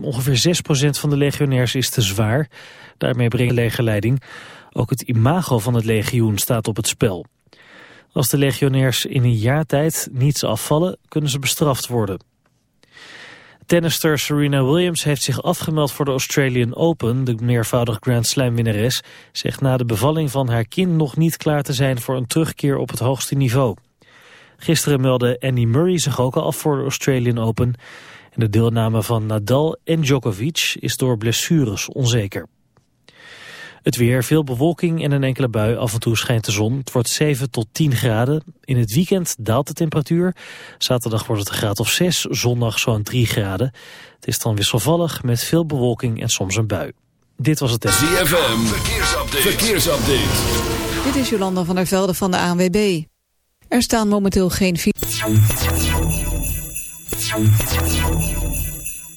Ongeveer 6% van de legionairs is te zwaar. Daarmee brengt de legerleiding. Ook het imago van het legioen staat op het spel. Als de legionairs in een jaar tijd niets afvallen, kunnen ze bestraft worden. Tennister Serena Williams heeft zich afgemeld voor de Australian Open. De meervoudig Grand Slam winnares zegt na de bevalling van haar kind nog niet klaar te zijn voor een terugkeer op het hoogste niveau. Gisteren meldde Annie Murray zich ook al af voor de Australian Open. De deelname van Nadal en Djokovic is door blessures onzeker. Het weer, veel bewolking en een enkele bui. Af en toe schijnt de zon. Het wordt 7 tot 10 graden. In het weekend daalt de temperatuur. Zaterdag wordt het een graad of 6, zondag zo'n 3 graden. Het is dan wisselvallig met veel bewolking en soms een bui. Dit was het... ZFM, verkeersupdate. verkeersupdate. Dit is Jolanda van der Velde van de ANWB. Er staan momenteel geen...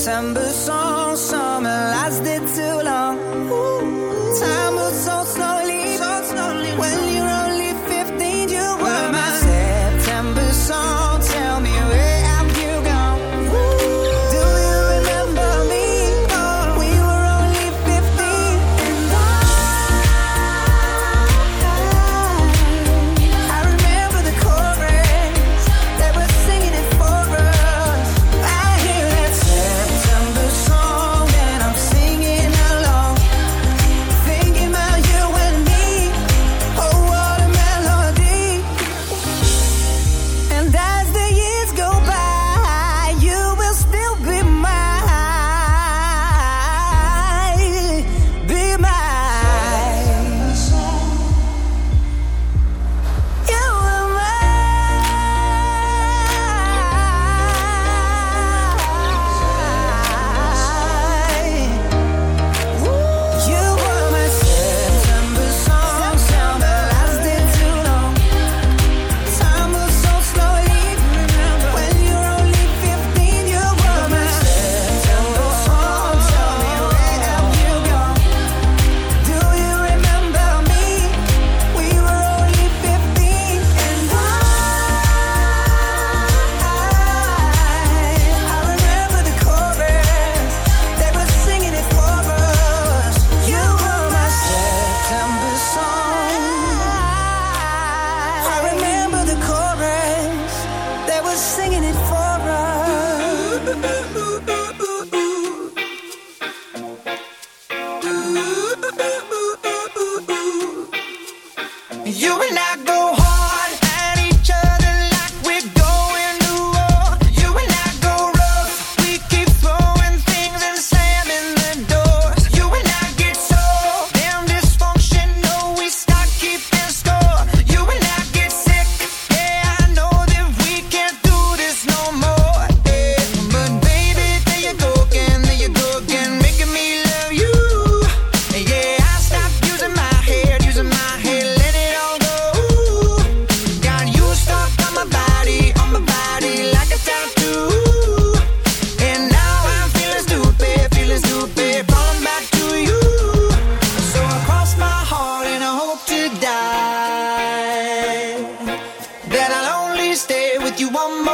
September song, you want more.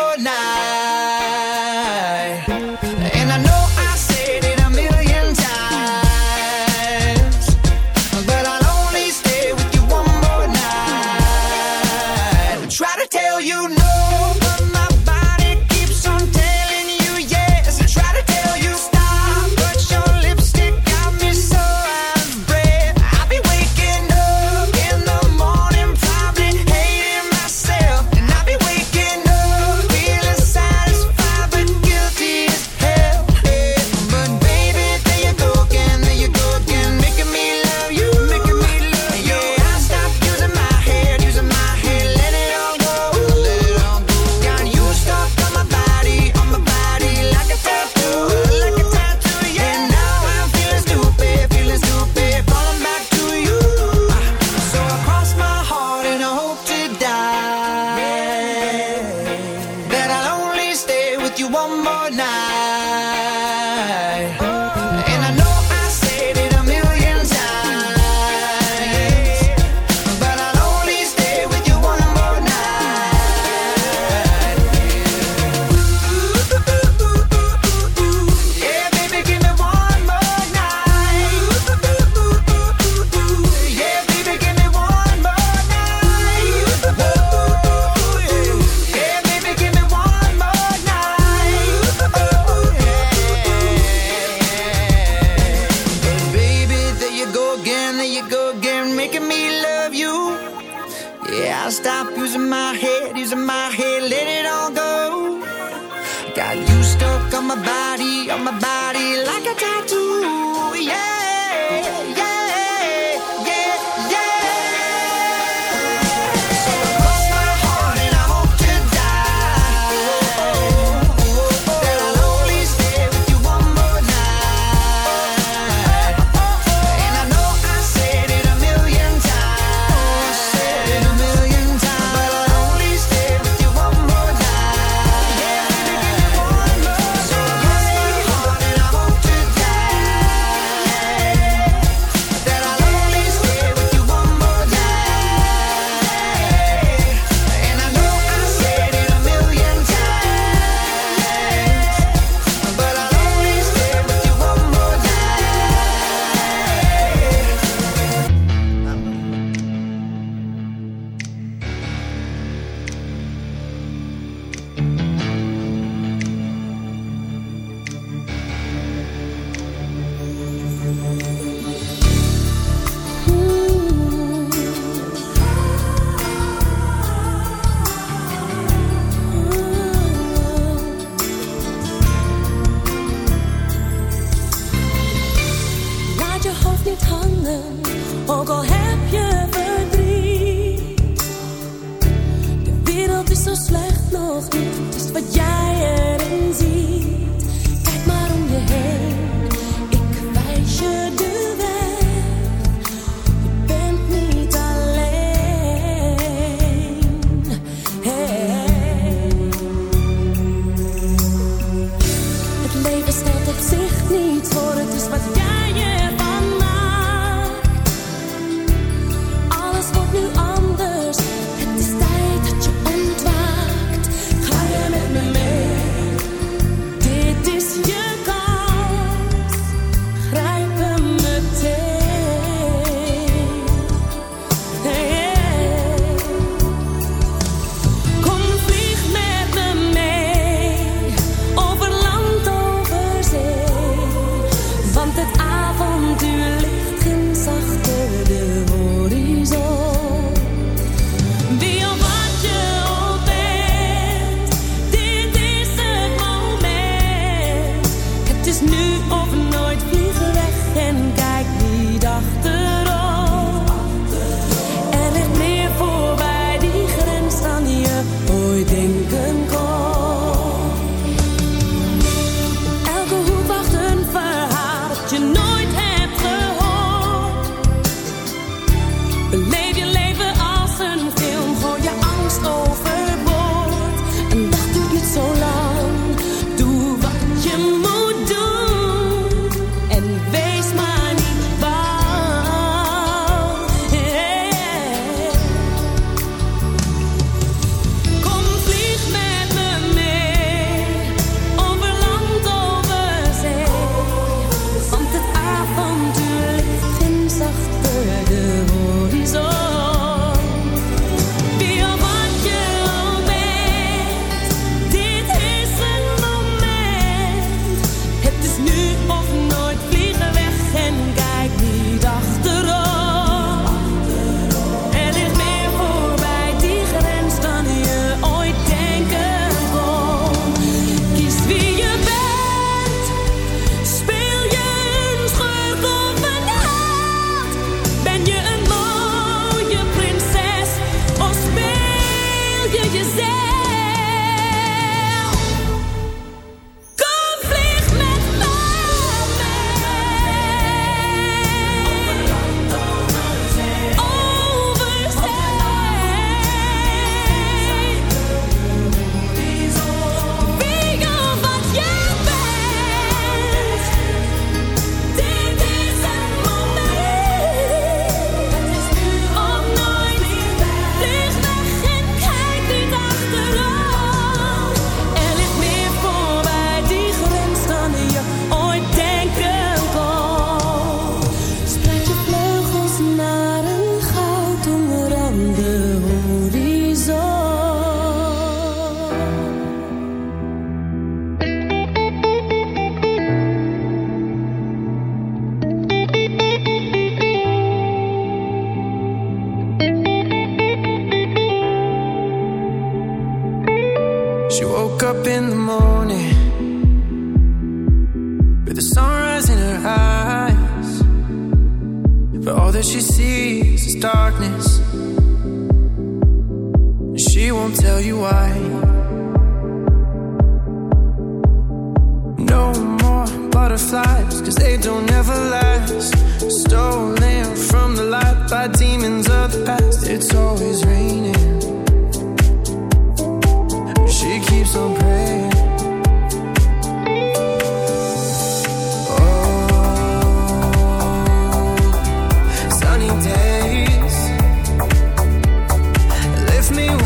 Me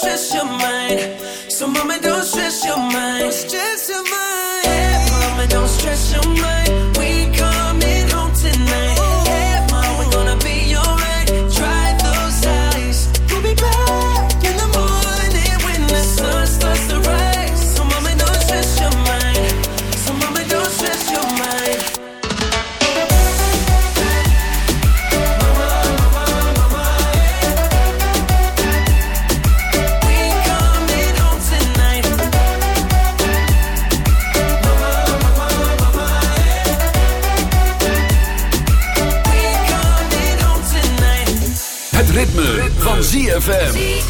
stress your mind. ZFM.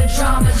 drama.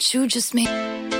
You just made.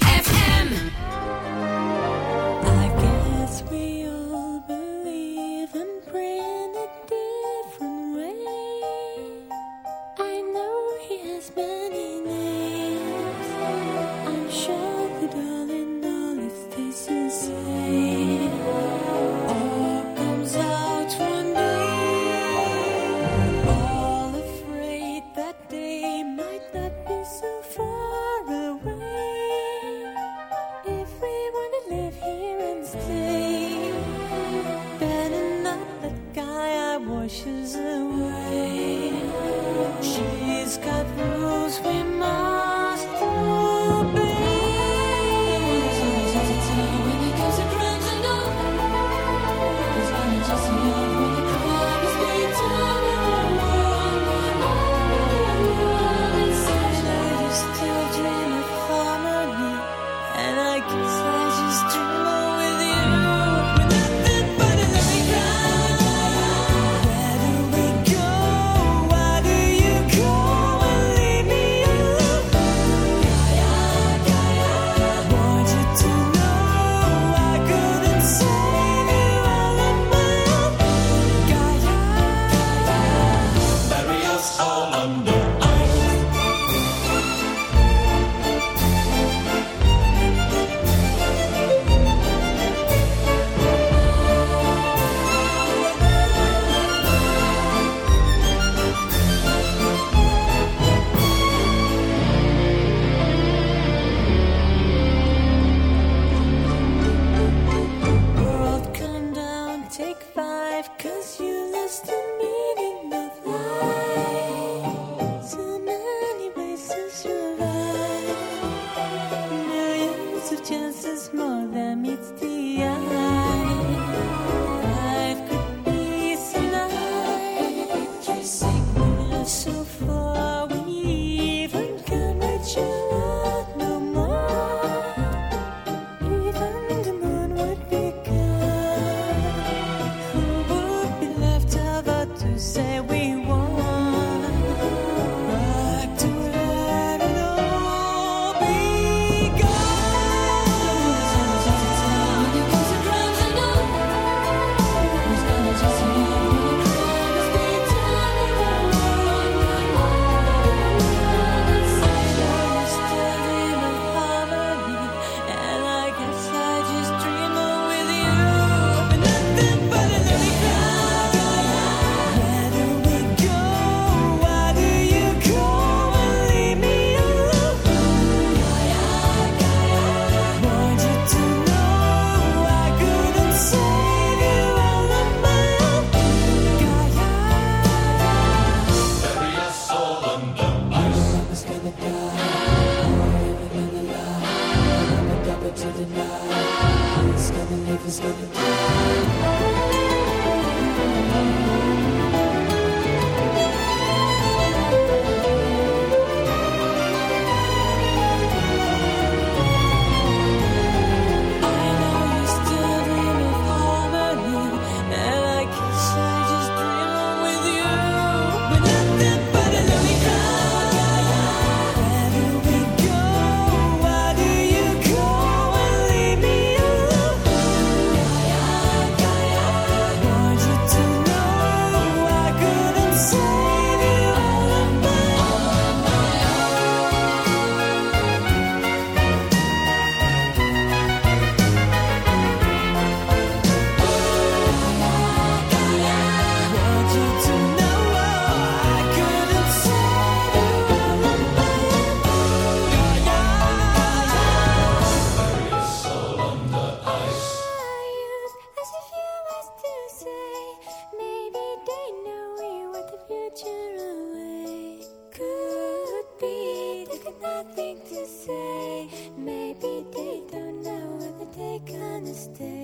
understand.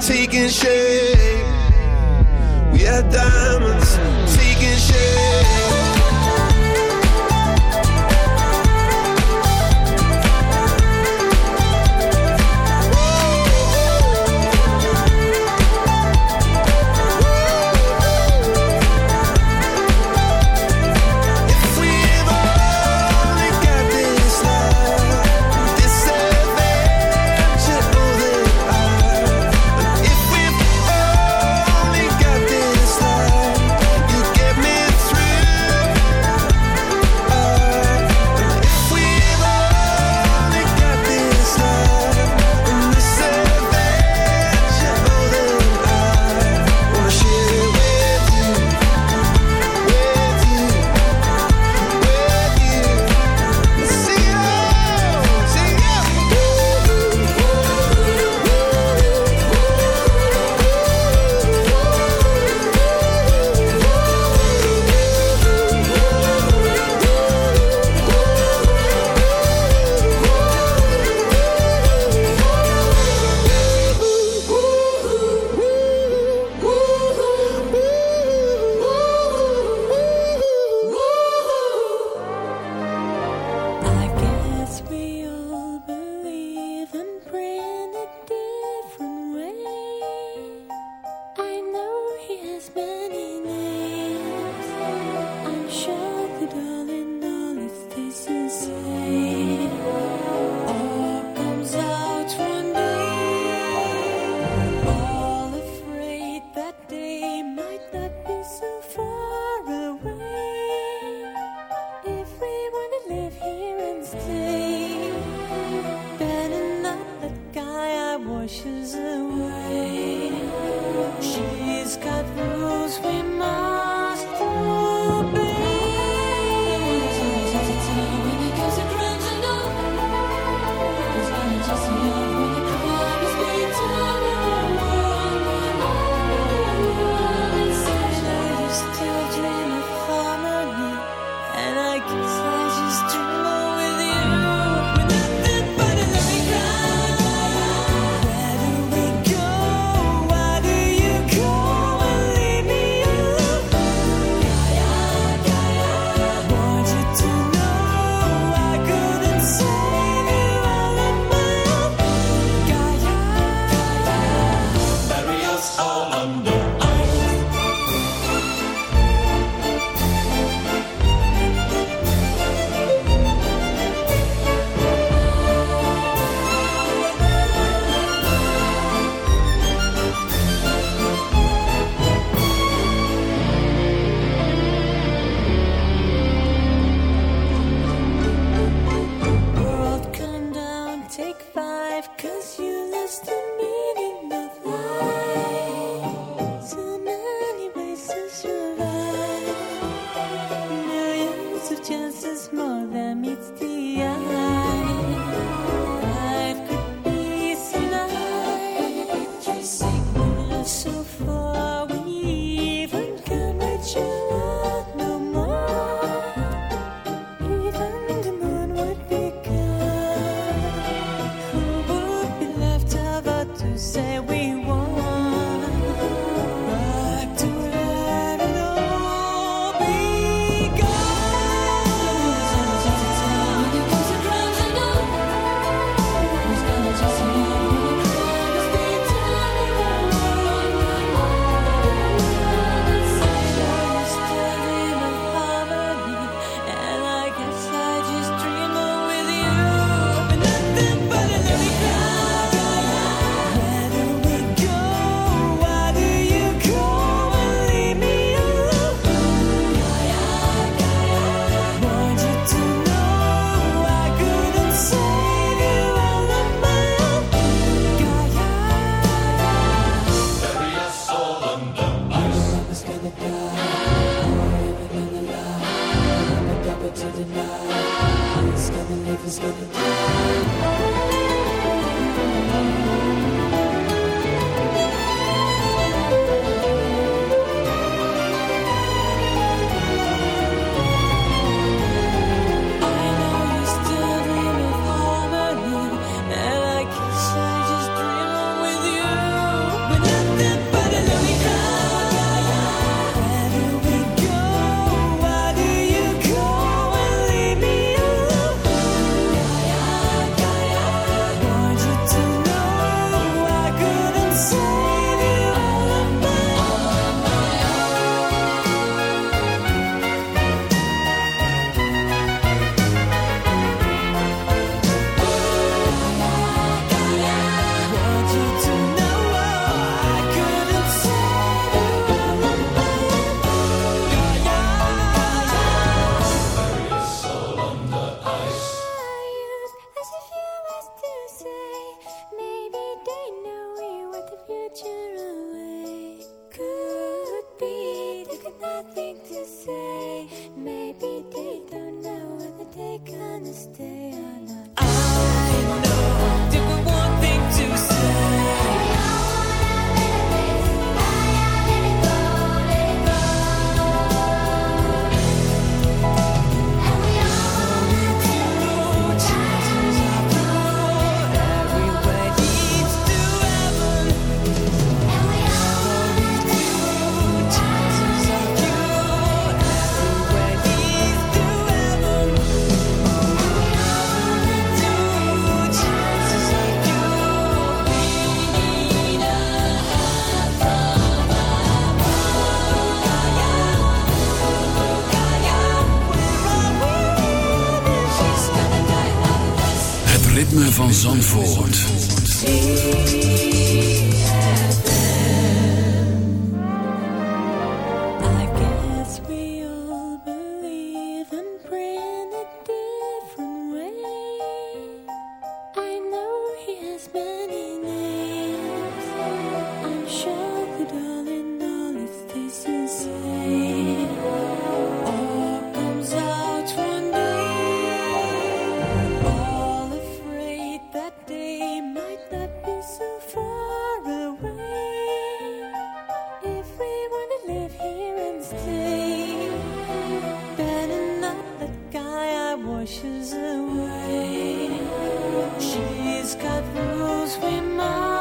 Taking shape. We are diamonds guy washes away. She's got rules we must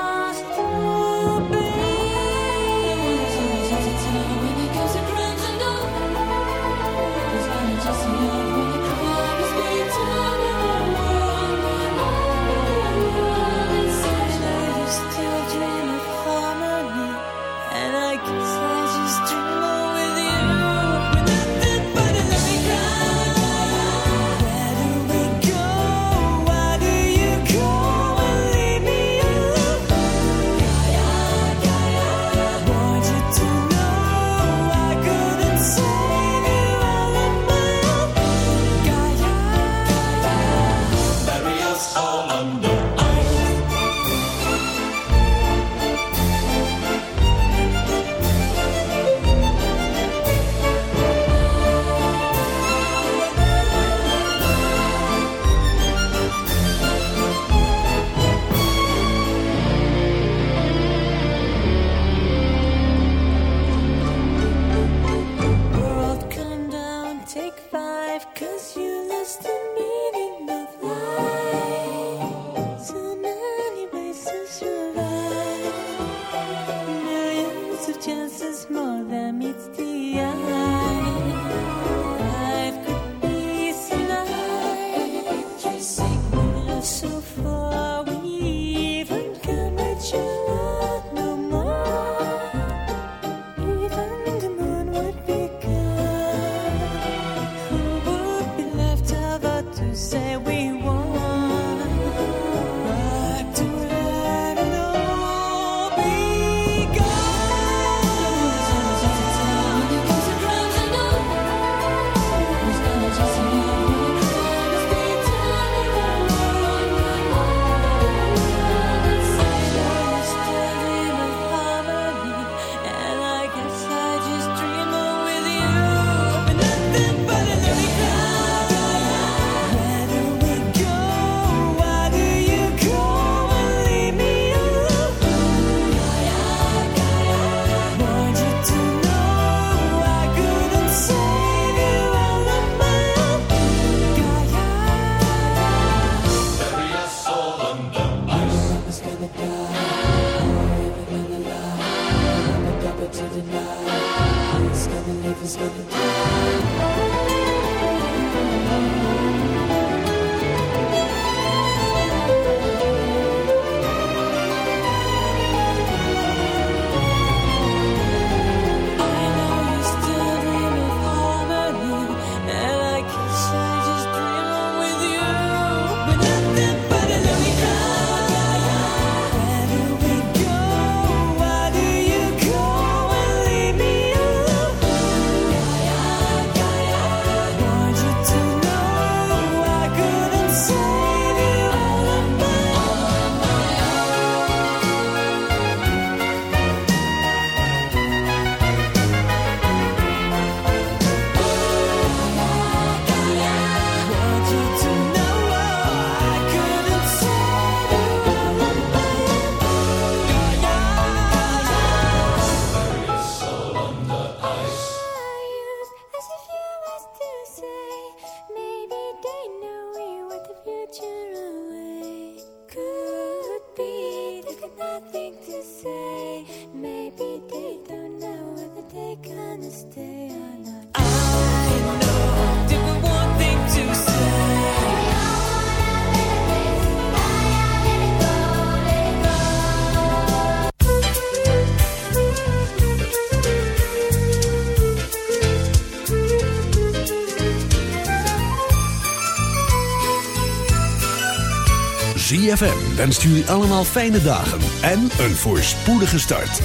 ZFM wenst jullie allemaal fijne dagen en een voorspoedige start.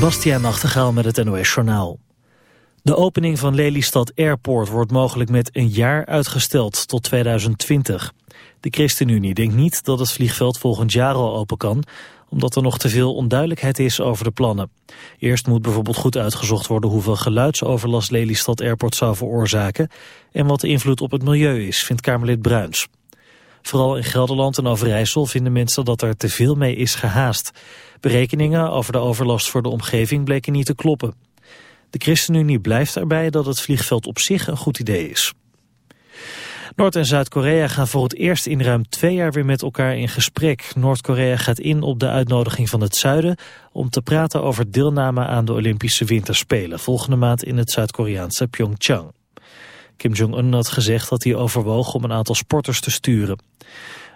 Bastiaan Nachtegaal met het NOS Journaal. De opening van Lelystad Airport wordt mogelijk met een jaar uitgesteld tot 2020. De ChristenUnie denkt niet dat het vliegveld volgend jaar al open kan, omdat er nog te veel onduidelijkheid is over de plannen. Eerst moet bijvoorbeeld goed uitgezocht worden hoeveel geluidsoverlast Lelystad Airport zou veroorzaken en wat de invloed op het milieu is, vindt Kamerlid Bruins. Vooral in Gelderland en Overijssel vinden mensen dat er te veel mee is gehaast. Berekeningen over de overlast voor de omgeving bleken niet te kloppen. De ChristenUnie blijft erbij dat het vliegveld op zich een goed idee is. Noord- en Zuid-Korea gaan voor het eerst in ruim twee jaar weer met elkaar in gesprek. Noord-Korea gaat in op de uitnodiging van het zuiden om te praten over deelname aan de Olympische Winterspelen volgende maand in het Zuid-Koreaanse Pyeongchang. Kim Jong-un had gezegd dat hij overwoog om een aantal sporters te sturen.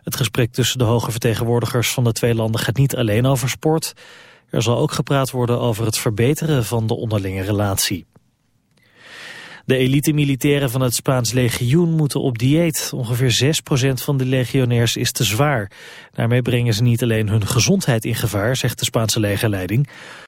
Het gesprek tussen de hoge vertegenwoordigers van de twee landen gaat niet alleen over sport. Er zal ook gepraat worden over het verbeteren van de onderlinge relatie. De elite-militairen van het Spaans legioen moeten op dieet. Ongeveer 6% van de legionairs is te zwaar. Daarmee brengen ze niet alleen hun gezondheid in gevaar, zegt de Spaanse legerleiding.